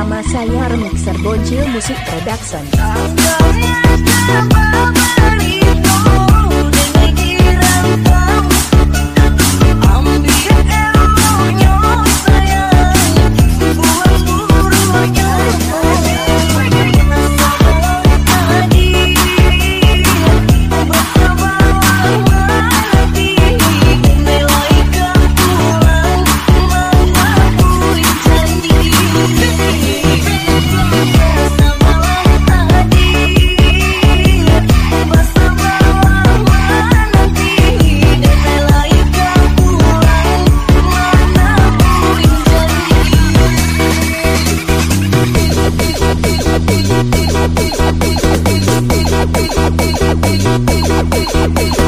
Bersama saya Remixer Bocil Musik Production. Thank you.